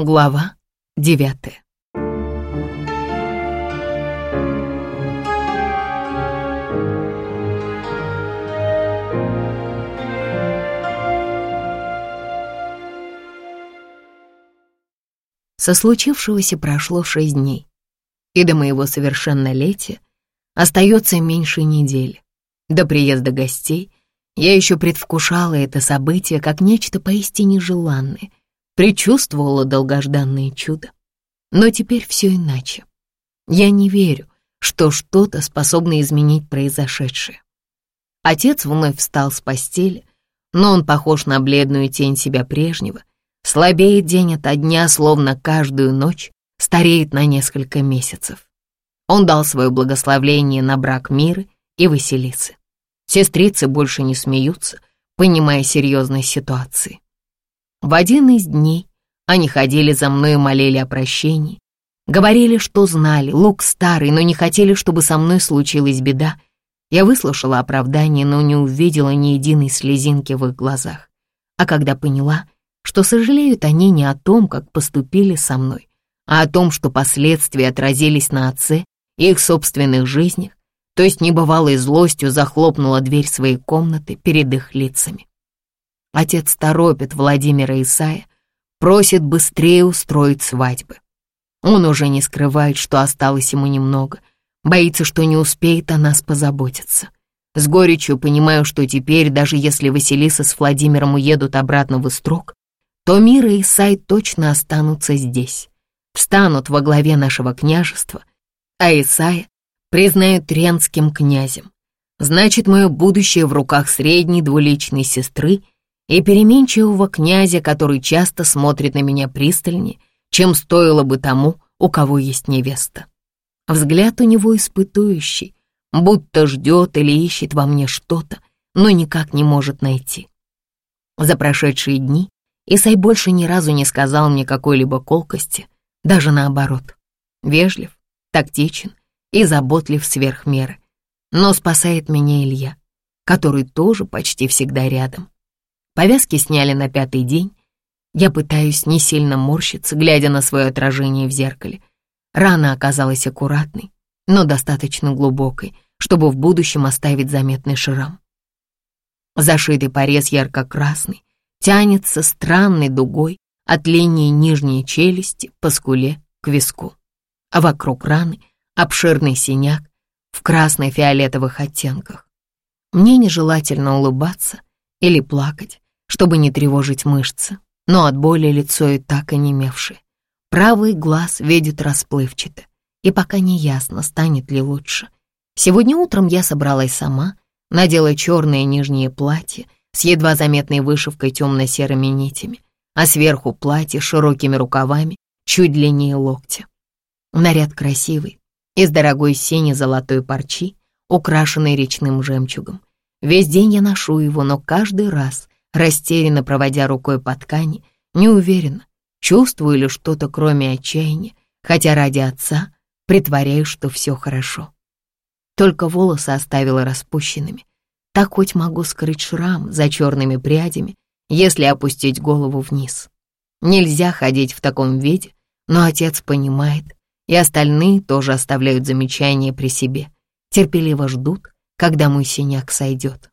Глава девятая Со случившегося прошло шесть дней, и до моего совершеннолетия остается меньше недели. До приезда гостей я еще предвкушала это событие как нечто поистине желанное, предчувствовала долгожданное чудо. Но теперь все иначе. Я не верю, что что-то способно изменить произошедшее. Отец вновь встал с постели, но он похож на бледную тень себя прежнего, слабеет день ото дня, словно каждую ночь стареет на несколько месяцев. Он дал свое благословление на брак Миры и Василисы. Сестрицы больше не смеются, понимая серьезность ситуации. В один из дней они ходили за мной и молили о прощении. Говорили, что знали, лук старый, но не хотели, чтобы со мной случилась беда. Я выслушала оправдание, но не увидела ни единой слезинки в их глазах. А когда поняла, что сожалеют они не о том, как поступили со мной, а о том, что последствия отразились на отце и их собственных жизнях, то есть небывалой злостью захлопнула дверь своей комнаты перед их лицами. Отец торопит Владимира Исая, просит быстрее устроить свадьбы. Он уже не скрывает, что осталось ему немного, боится, что не успеет о нас позаботиться. С горечью понимаю, что теперь, даже если Василиса с Владимиром уедут обратно в Истрог, то Мира и Исай точно останутся здесь, встанут во главе нашего княжества, а Исая признают ренским князем. Значит, мое будущее в руках средней двуличной сестры — и переменчивого князя, который часто смотрит на меня пристальнее, чем стоило бы тому, у кого есть невеста. Взгляд у него испытующий, будто ждет или ищет во мне что-то, но никак не может найти. За прошедшие дни Исай больше ни разу не сказал мне какой-либо колкости, даже наоборот. Вежлив, тактичен и заботлив сверх меры. Но спасает меня Илья, который тоже почти всегда рядом. Повязки сняли на пятый день. Я пытаюсь не сильно морщиться, глядя на свое отражение в зеркале. Рана оказалась аккуратной, но достаточно глубокой, чтобы в будущем оставить заметный шрам. Зашитый порез ярко-красный, тянется странной дугой от линии нижней челюсти по скуле к виску. А вокруг раны обширный синяк в красно-фиолетовых оттенках. Мне нежелательно улыбаться или плакать, чтобы не тревожить мышцы, но от боли лицо и так онемевшее. Правый глаз видит расплывчато, и пока не ясно, станет ли лучше. Сегодня утром я собралась сама, надела черное нижнее платье с едва заметной вышивкой темно-серыми нитями, а сверху платье с широкими рукавами, чуть длиннее локтя. Наряд красивый, из дорогой сини золотой парчи, украшенной речным жемчугом. Весь день я ношу его, но каждый раз растерянно проводя рукой по ткани, не уверена, чувствую ли что-то кроме отчаяния, хотя ради отца притворяюсь, что все хорошо. Только волосы оставила распущенными. Так хоть могу скрыть шрам за черными прядями, если опустить голову вниз. Нельзя ходить в таком виде, но отец понимает, и остальные тоже оставляют замечания при себе, терпеливо ждут, когда мой синяк сойдет.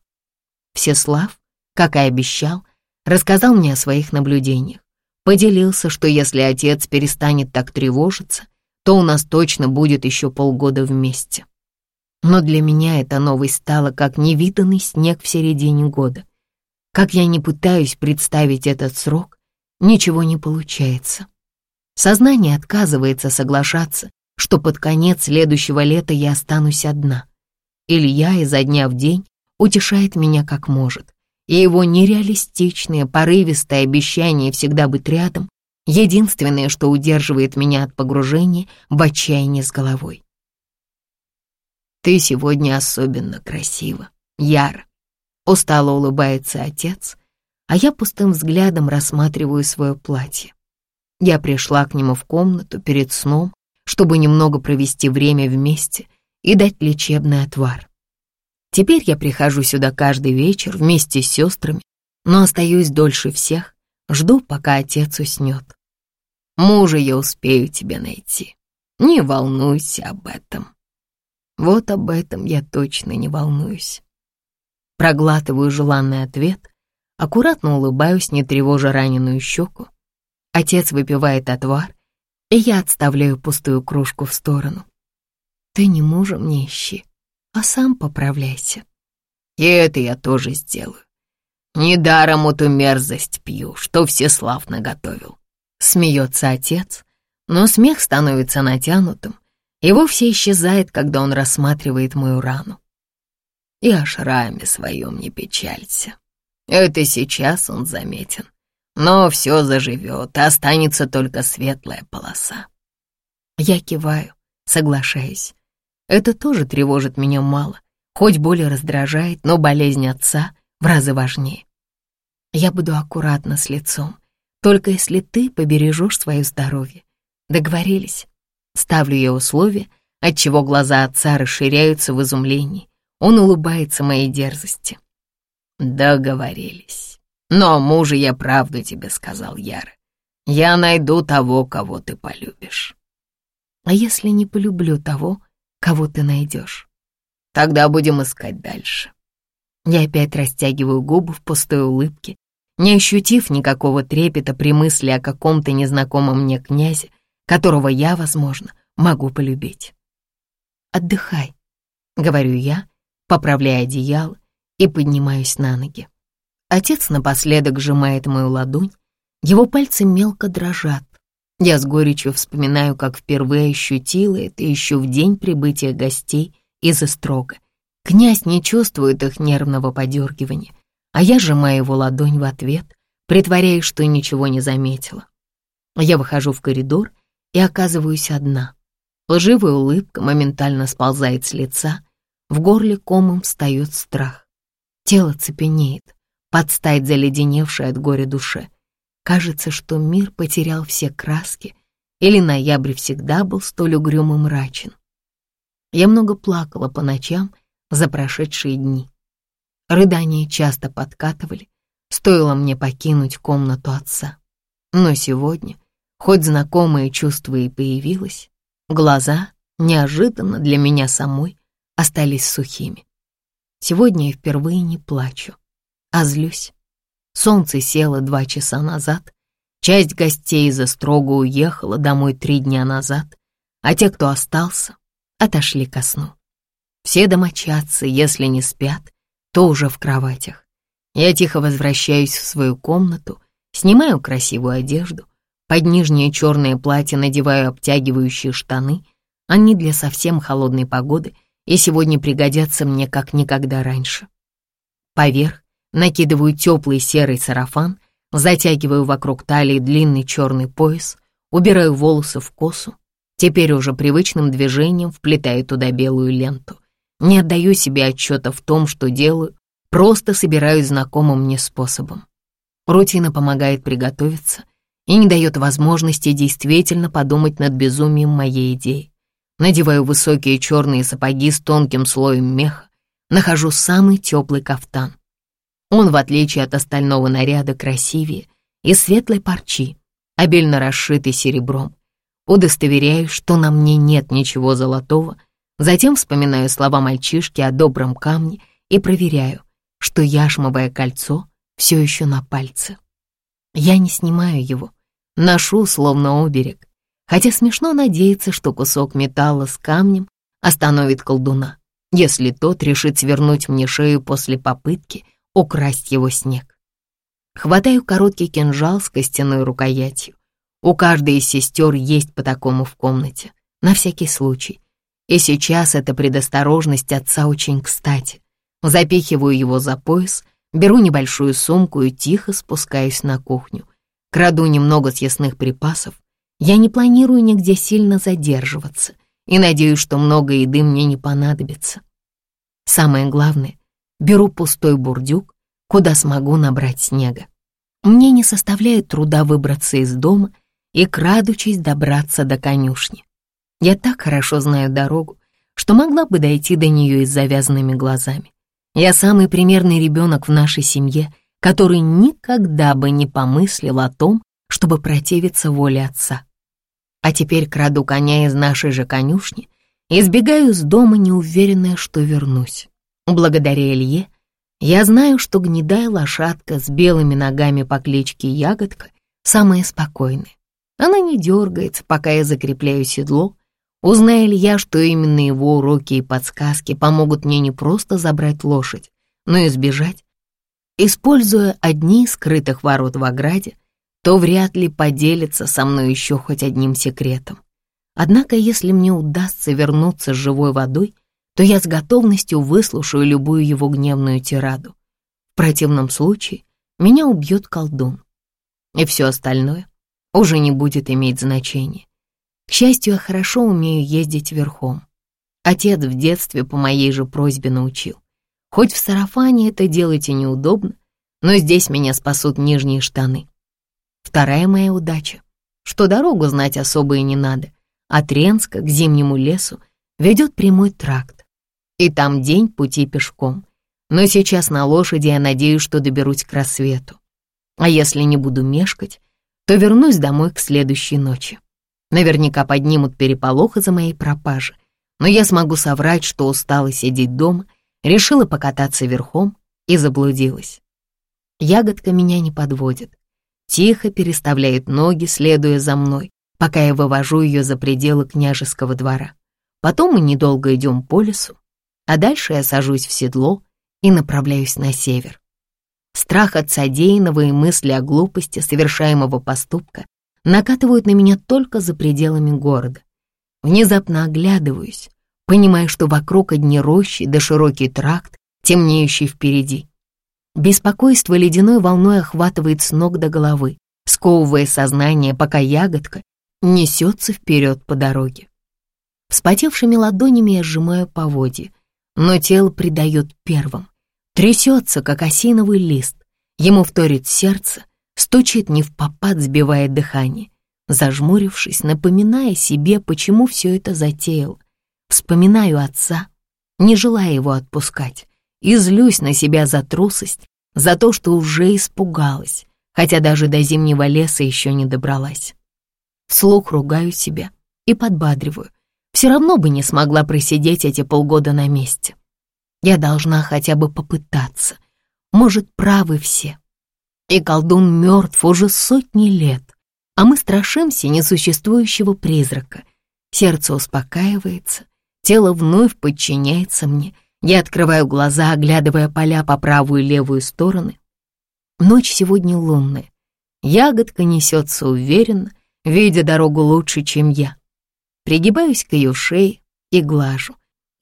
Всеслав как и обещал, рассказал мне о своих наблюдениях. Поделился, что если отец перестанет так тревожиться, то у нас точно будет еще полгода вместе. Но для меня эта новость стала как невиданный снег в середине года. Как я не пытаюсь представить этот срок, ничего не получается. Сознание отказывается соглашаться, что под конец следующего лета я останусь одна. Илья изо дня в день утешает меня как может, и его нереалистичное, порывистое обещание всегда быть рядом — единственное, что удерживает меня от погружения в отчаяние с головой. «Ты сегодня особенно красива, Яра», — устало улыбается отец, а я пустым взглядом рассматриваю свое платье. Я пришла к нему в комнату перед сном, чтобы немного провести время вместе и дать лечебный отвар. Теперь я прихожу сюда каждый вечер вместе с сестрами, но остаюсь дольше всех, жду, пока отец уснет. Мужа я успею тебе найти. Не волнуйся об этом. Вот об этом я точно не волнуюсь. Проглатываю желанный ответ, аккуратно улыбаюсь, не тревожа раненую щеку. Отец выпивает отвар, и я отставляю пустую кружку в сторону. Ты не мужа мне ищи, а сам поправляйся. И это я тоже сделаю. Недаром эту мерзость пью, что Всеслав наготовил. Смеется отец, но смех становится натянутым и вовсе исчезает, когда он рассматривает мою рану. И о шраме своем не печалься. Это сейчас он заметен. Но все заживет, останется только светлая полоса. Я киваю, соглашаюсь. Это тоже тревожит меня мало, хоть боль раздражает, но болезнь отца в разы важнее. Я буду аккуратна с лицом, только если ты побережешь свое здоровье. Договорились? Ставлю я условие, отчего глаза отца расширяются в изумлении. Он улыбается моей дерзости. Договорились. Но мужа я правду тебе сказал, Яра. Я найду того, кого ты полюбишь. А если не полюблю того, кого ты найдешь? Тогда будем искать дальше. Я опять растягиваю губы в пустой улыбке, не ощутив никакого трепета при мысли о каком-то незнакомом мне князе, которого я, возможно, могу полюбить. «Отдыхай», — говорю я, поправляя одеяло и поднимаюсь на ноги. Отец напоследок сжимает мою ладонь, его пальцы мелко дрожат. Я с горечью вспоминаю, как впервые ощутила это еще в день прибытия гостей из Истрога. Князь не чувствует их нервного подергивания, а я сжимаю его ладонь в ответ, притворяясь, что ничего не заметила. Я выхожу в коридор и оказываюсь одна. Лживая улыбка моментально сползает с лица, в горле комом встает страх. Тело цепенеет, подстать заледеневшей от горя душе. Кажется, что мир потерял все краски, или ноябрь всегда был столь угрюм и мрачен. Я много плакала по ночам за прошедшие дни. Рыдания часто подкатывали, стоило мне покинуть комнату отца. Но сегодня, хоть знакомое чувство и появилось, глаза, неожиданно для меня самой, остались сухими. Сегодня я впервые не плачу, а злюсь. Солнце село два часа назад, часть гостей из строго уехала домой три дня назад, а те, кто остался, отошли ко сну. Все домочадцы, если не спят, то уже в кроватях. Я тихо возвращаюсь в свою комнату, снимаю красивую одежду, под нижнее черное платье надеваю обтягивающие штаны, они для совсем холодной погоды и сегодня пригодятся мне как никогда раньше. Поверх накидываю теплый серый сарафан, затягиваю вокруг талии длинный черный пояс, убираю волосы в косу, теперь уже привычным движением вплетаю туда белую ленту. Не отдаю себе отчета в том, что делаю, просто собираюсь знакомым мне способом. Рутина помогает приготовиться и не дает возможности действительно подумать над безумием моей идеи. Надеваю высокие черные сапоги с тонким слоем меха, нахожу самый теплый кафтан. Он, в отличие от остального наряда, красивее и светлой парчи, обильно расшитый серебром. Удостоверяю, что на мне нет ничего золотого, Затем вспоминаю слова мальчишки о добром камне и проверяю, что яшмовое кольцо все еще на пальце. Я не снимаю его, ношу словно оберег, хотя смешно надеяться, что кусок металла с камнем остановит колдуна, если тот решит свернуть мне шею после попытки украсть его снег. Хватаю короткий кинжал с костяной рукоятью. У каждой из сестер есть по такому в комнате, на всякий случай, и сейчас эта предосторожность отца очень кстати. Запихиваю его за пояс, беру небольшую сумку и тихо спускаюсь на кухню. Краду немного съестных припасов. Я не планирую нигде сильно задерживаться и надеюсь, что много еды мне не понадобится. Самое главное, беру пустой бурдюк, куда смогу набрать снега. Мне не составляет труда выбраться из дома и, крадучись, добраться до конюшни. Я так хорошо знаю дорогу, что могла бы дойти до нее и с завязанными глазами. Я самый примерный ребенок в нашей семье, который никогда бы не помыслил о том, чтобы противиться воле отца. А теперь краду коня из нашей же конюшни и сбегаю с дома, неуверенная, что вернусь. Благодаря Илье я знаю, что гнедая лошадка с белыми ногами по кличке Ягодка самая спокойная. Она не дергается, пока я закрепляю седло. Узная ли я, что именно его уроки и подсказки помогут мне не просто забрать лошадь, но и сбежать, используя одни скрытых ворот в ограде, то вряд ли поделится со мной еще хоть одним секретом. Однако, если мне удастся вернуться с живой водой, то я с готовностью выслушаю любую его гневную тираду. В противном случае меня убьет колдун. И все остальное уже не будет иметь значения. К счастью, я хорошо умею ездить верхом. Отец в детстве по моей же просьбе научил. Хоть в сарафане это делать и неудобно, но здесь меня спасут нижние штаны. Вторая моя удача, что дорогу знать особо и не надо. От Ренска к зимнему лесу ведет прямой тракт, и там день пути пешком. Но сейчас на лошади я надеюсь, что доберусь к рассвету. А если не буду мешкать, то вернусь домой к следующей ночи. Наверняка поднимут переполох из-за моей пропажи, но я смогу соврать, что устала сидеть дома, решила покататься верхом и заблудилась. Ягодка меня не подводит. Тихо переставляет ноги, следуя за мной, пока я вывожу ее за пределы княжеского двора. Потом мы недолго идем по лесу, а дальше я сажусь в седло и направляюсь на север. Страх от содеянного и мысли о глупости совершаемого поступка накатывают на меня только за пределами города. Внезапно оглядываюсь, понимая, что вокруг одни рощи да широкий тракт, темнеющий впереди. Беспокойство ледяной волной охватывает с ног до головы, сковывая сознание, пока ягодка несется вперед по дороге. Вспотевшими ладонями я сжимаю поводья, но тело придает первым. Трясется, как осиновый лист. Ему вторит сердце, стучит не в попад, сбивая дыхание. Зажмурившись, напоминая себе, почему все это затеял. Вспоминаю отца, не желая его отпускать, и злюсь на себя за трусость, за то, что уже испугалась, хотя даже до зимнего леса еще не добралась. Вслух ругаю себя и подбадриваю. Все равно бы не смогла просидеть эти полгода на месте. Я должна хотя бы попытаться. Может, правы все. И колдун мертв уже сотни лет, а мы страшимся несуществующего призрака. Сердце успокаивается, тело вновь подчиняется мне. Я открываю глаза, оглядывая поля по правую и левую стороны. Ночь сегодня лунная. Ягодка несется уверенно, видя дорогу лучше, чем я. Пригибаюсь к ее шее и глажу,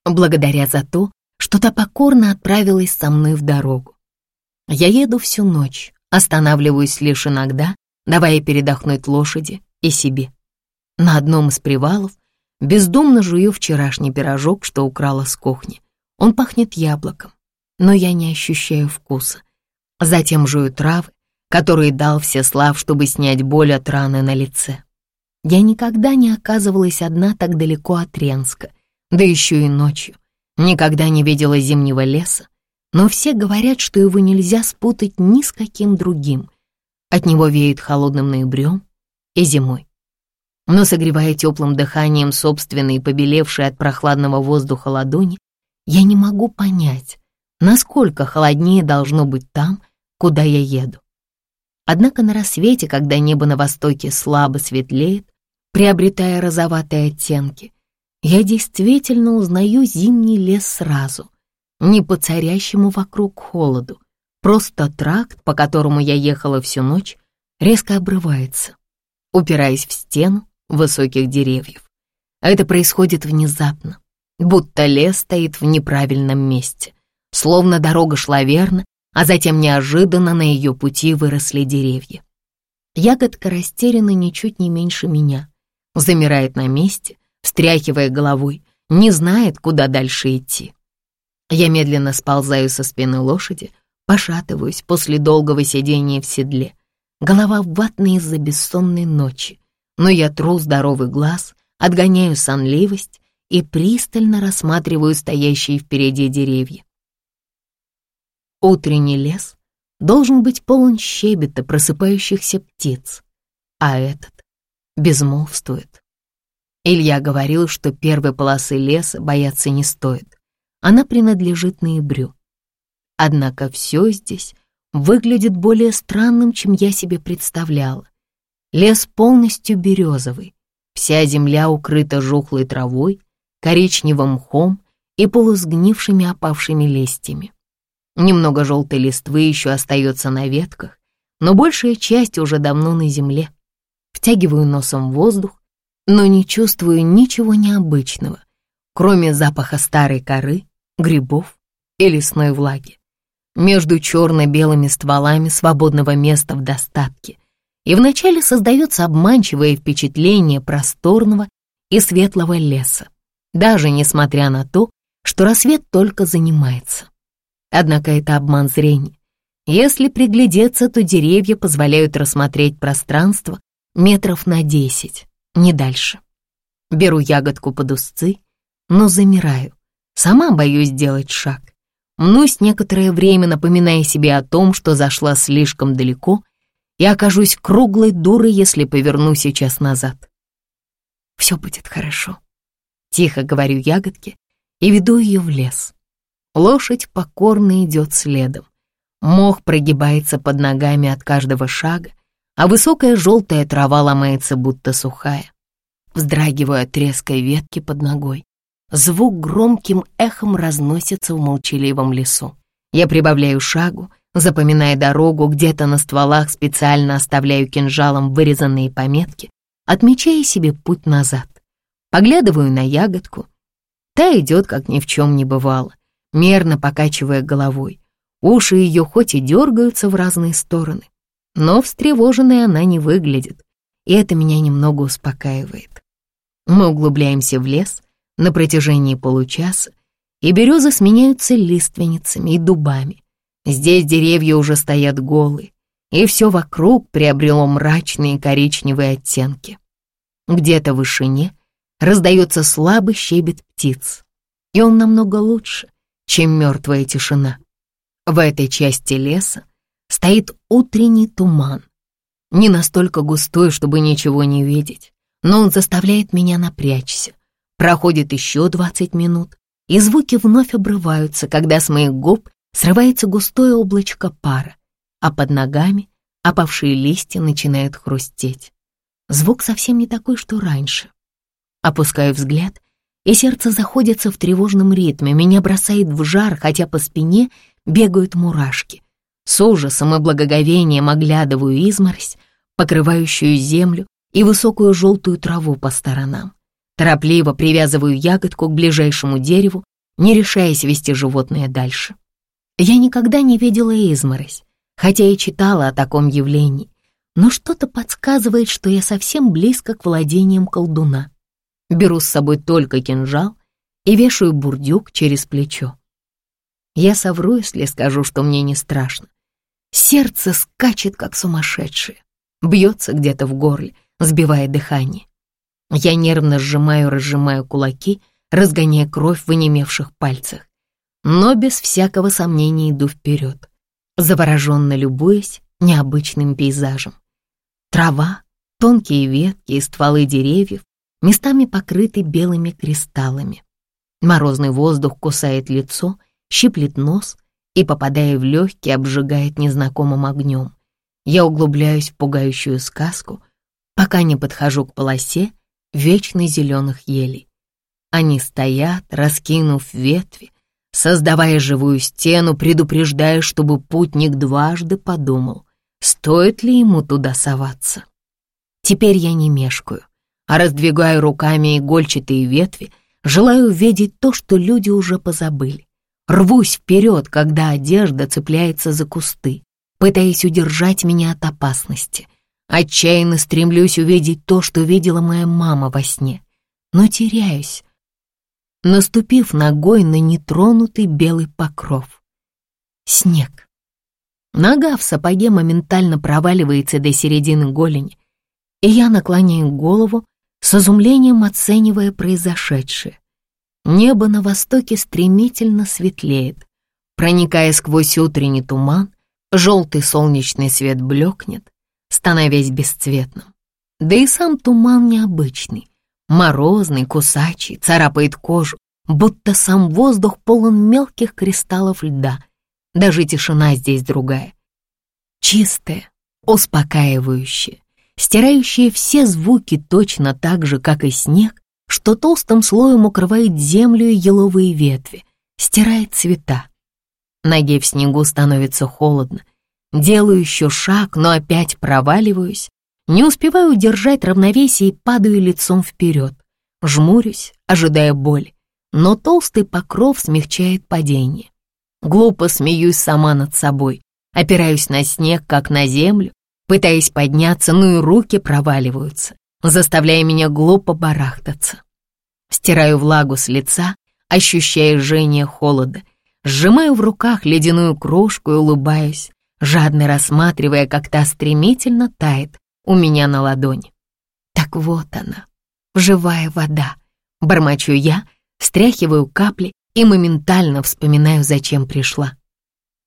благодаря за то, что та покорно отправилась со мной в дорогу. Я еду всю ночь, останавливаюсь лишь иногда, давая передохнуть лошади и себе. На одном из привалов бездумно жую вчерашний пирожок, что украла с кухни. Он пахнет яблоком, но я не ощущаю вкуса. Затем жую травы, которые дал Всеслав, чтобы снять боль от раны на лице. Я никогда не оказывалась одна так далеко от Ренска, да еще и ночью. Никогда не видела зимнего леса, но все говорят, что его нельзя спутать ни с каким другим. От него веет холодным ноябрем и зимой. Но согревая теплым дыханием собственные побелевшие от прохладного воздуха ладони, я не могу понять, насколько холоднее должно быть там, куда я еду. Однако на рассвете, когда небо на востоке слабо светлеет, приобретая розоватые оттенки, я действительно узнаю зимний лес сразу, не по царящему вокруг холоду. Просто тракт, по которому я ехала всю ночь, резко обрывается, упираясь в стену высоких деревьев. Это происходит внезапно, будто лес стоит в неправильном месте, словно дорога шла верно, а затем неожиданно на ее пути выросли деревья. Ягодка растеряна ничуть не меньше меня, замирает на месте, встряхивая головой, не знает, куда дальше идти. Я медленно сползаю со спины лошади, пошатываюсь после долгого сидения в седле. Голова ватная из-за бессонной ночи, но я тру здоровый глаз, отгоняю сонливость и пристально рассматриваю стоящие впереди деревья. Утренний лес должен быть полон щебета просыпающихся птиц. а этот безмолвствует. Илья говорил, что первой полосы леса бояться не стоит. Она принадлежит ноябрю. Однако все здесь выглядит более странным, чем я себе представляла. Лес полностью березовый, вся земля укрыта жухлой травой, коричневым мхом и полусгнившими опавшими листьями. Немного желтой листвы еще остается на ветках, но большая часть уже давно на земле. Втягиваю носом воздух, но не чувствую ничего необычного, кроме запаха старой коры, грибов и лесной влаги. Между черно-белыми стволами свободного места в достатке, и вначале создается обманчивое впечатление просторного и светлого леса, даже несмотря на то, что рассвет только занимается. Однако это обман зрения. Если приглядеться, то деревья позволяют рассмотреть пространство метров на десять, не дальше. Беру ягодку под узцы, но замираю. Сама боюсь сделать шаг. Мнусь некоторое время, напоминая себе о том, что зашла слишком далеко и окажусь круглой дурой, если поверну сейчас назад. Все будет хорошо. Тихо говорю ягодке и веду ее в лес. Лошадь покорно идет следом. Мох прогибается под ногами от каждого шага, а высокая желтая трава ломается, будто сухая. Вздрагиваю от ветки под ногой. Звук громким эхом разносится в молчаливом лесу. Я прибавляю шагу, запоминая дорогу, где-то на стволах специально оставляю кинжалом вырезанные пометки, отмечая себе путь назад. Поглядываю на ягодку. Та идет, как ни в чем не бывало мерно покачивая головой. Уши ее хоть и дергаются в разные стороны, но встревоженной она не выглядит, и это меня немного успокаивает. Мы углубляемся в лес на протяжении получаса, и березы сменяются лиственницами и дубами. Здесь деревья уже стоят голые, и все вокруг приобрело мрачные коричневые оттенки. Где-то в вышине раздается слабый щебет птиц, и он намного лучше, чем мертвая тишина. В этой части леса стоит утренний туман. Не настолько густой, чтобы ничего не видеть, но он заставляет меня напрячься. Проходит еще 20 минут, и звуки вновь обрываются, когда с моих губ срывается густое облачко пара, а под ногами опавшие листья начинают хрустеть. Звук совсем не такой, что раньше. Опускаю взгляд и сердце заходится в тревожном ритме, меня бросает в жар, хотя по спине бегают мурашки. С ужасом и благоговением оглядываю изморозь, покрывающую землю и высокую желтую траву по сторонам. Торопливо привязываю ягодку к ближайшему дереву, не решаясь вести животное дальше. Я никогда не видела изморозь, хотя и читала о таком явлении, но что-то подсказывает, что я совсем близко к владениям колдуна. Беру с собой только кинжал и вешаю бурдюк через плечо. Я совру, если скажу, что мне не страшно. Сердце скачет, как сумасшедшее, бьется где-то в горле, сбивая дыхание. Я нервно сжимаю-разжимаю кулаки, разгоняя кровь в онемевших пальцах. Но без всякого сомнения иду вперед, завороженно любуясь необычным пейзажем. Трава, тонкие ветки и стволы деревьев местами покрыты белыми кристаллами. Морозный воздух кусает лицо, щиплет нос и, попадая в легкие, обжигает незнакомым огнем. Я углубляюсь в пугающую сказку, пока не подхожу к полосе вечно зеленых елей. Они стоят, раскинув ветви, создавая живую стену, предупреждая, чтобы путник дважды подумал, стоит ли ему туда соваться. Теперь я не мешкаю а раздвигаю руками игольчатые ветви, желаю увидеть то, что люди уже позабыли. Рвусь вперед, когда одежда цепляется за кусты, пытаясь удержать меня от опасности. Отчаянно стремлюсь увидеть то, что видела моя мама во сне, но теряюсь, наступив ногой на нетронутый белый покров. Снег. Нога в сапоге моментально проваливается до середины голени, и я наклоняю голову, с изумлением оценивая произошедшее. Небо на востоке стремительно светлеет. Проникая сквозь утренний туман, желтый солнечный свет блекнет, становясь бесцветным. Да и сам туман необычный, морозный, кусачий, царапает кожу, будто сам воздух полон мелких кристаллов льда. Даже тишина здесь другая. Чистая, успокаивающая, стирающая все звуки точно так же, как и снег, что толстым слоем укрывает землю и еловые ветви, стирает цвета. Ноге в снегу становится холодно. Делаю еще шаг, но опять проваливаюсь. Не успеваю удержать равновесие и падаю лицом вперед. Жмурюсь, ожидая боли, но толстый покров смягчает падение. Глупо смеюсь сама над собой, опираюсь на снег, как на землю, пытаясь подняться, но и руки проваливаются, заставляя меня глупо барахтаться. Стираю влагу с лица, ощущая жжение холода, сжимаю в руках ледяную крошку и улыбаюсь, жадно рассматривая, как та стремительно тает у меня на ладони. Так вот она, живая вода. Бормочу я, встряхиваю капли и моментально вспоминаю, зачем пришла.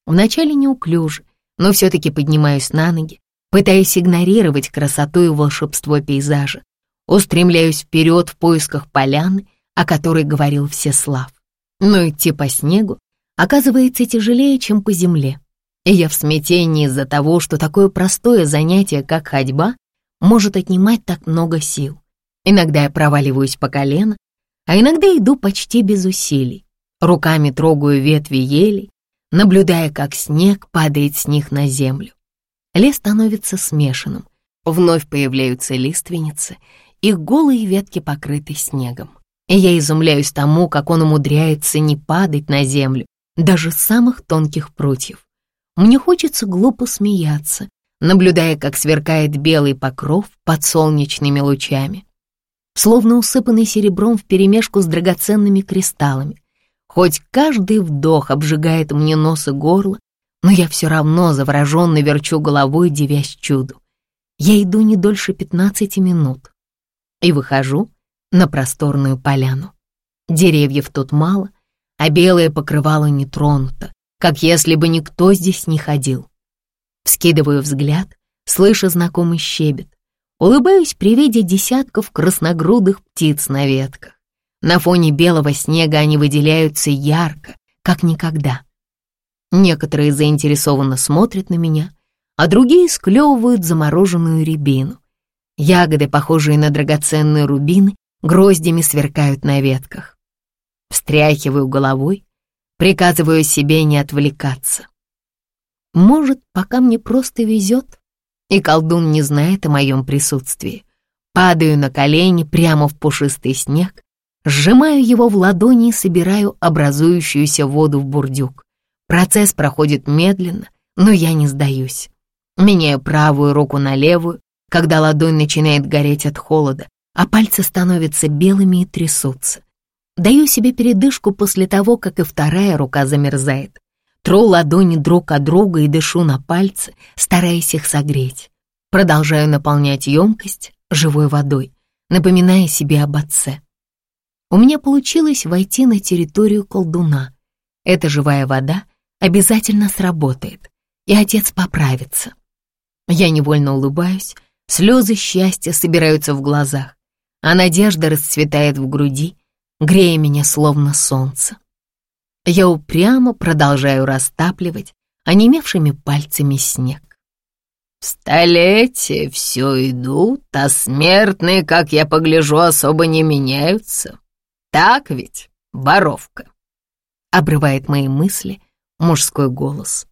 Вначале неуклюже, но все-таки поднимаюсь на ноги, пытаясь игнорировать красоту и волшебство пейзажа. Устремляюсь вперед в поисках поляны, о которой говорил Всеслав. Но идти по снегу оказывается тяжелее, чем по земле. И я в смятении из-за того, что такое простое занятие, как ходьба, может отнимать так много сил. Иногда я проваливаюсь по колено, а иногда иду почти без усилий. Руками трогаю ветви елей, наблюдая, как снег падает с них на землю. Лес становится смешанным, вновь появляются лиственницы, их голые ветки покрыты снегом. Я изумляюсь тому, как он умудряется не падать на землю, даже самых тонких прутьев. Мне хочется глупо смеяться, наблюдая, как сверкает белый покров под солнечными лучами, словно усыпанный серебром вперемешку с драгоценными кристаллами. Хоть каждый вдох обжигает мне нос и горло, но я все равно завороженно верчу головой, девясь чуду. Я иду не дольше пятнадцати минут и выхожу на просторную поляну. Деревьев тут мало, а белое покрывало не тронуто, как если бы никто здесь не ходил. Вскидываю взгляд, слыша знакомый щебет. Улыбаюсь при виде десятков красногрудых птиц на ветках. На фоне белого снега они выделяются ярко, как никогда. Некоторые заинтересованно смотрят на меня, а другие склевывают замороженную рябину. Ягоды, похожие на драгоценные рубины, гроздями сверкают на ветках. Встряхиваю головой, Приказываю себе не отвлекаться. Может, пока мне просто везет, и колдун не знает о моем присутствии. Падаю на колени прямо в пушистый снег, сжимаю его в ладони и собираю образующуюся воду в бурдюк. Процесс проходит медленно, но я не сдаюсь. Меняю правую руку на левую, когда ладонь начинает гореть от холода, а пальцы становятся белыми и трясутся. Даю себе передышку после того, как и вторая рука замерзает. Тру ладони друг от друга и дышу на пальцы, стараясь их согреть. Продолжаю наполнять емкость живой водой, напоминая себе об отце. У меня получилось войти на территорию колдуна. Эта живая вода обязательно сработает, и отец поправится. Я невольно улыбаюсь, слезы счастья собираются в глазах, а надежда расцветает в груди, грея меня словно солнце. Я упрямо продолжаю растапливать онемевшими пальцами снег. Столетия все идут, а смертные, как я погляжу, особо не меняются. Так ведь, воровка? Обрывает мои мысли мужской голос.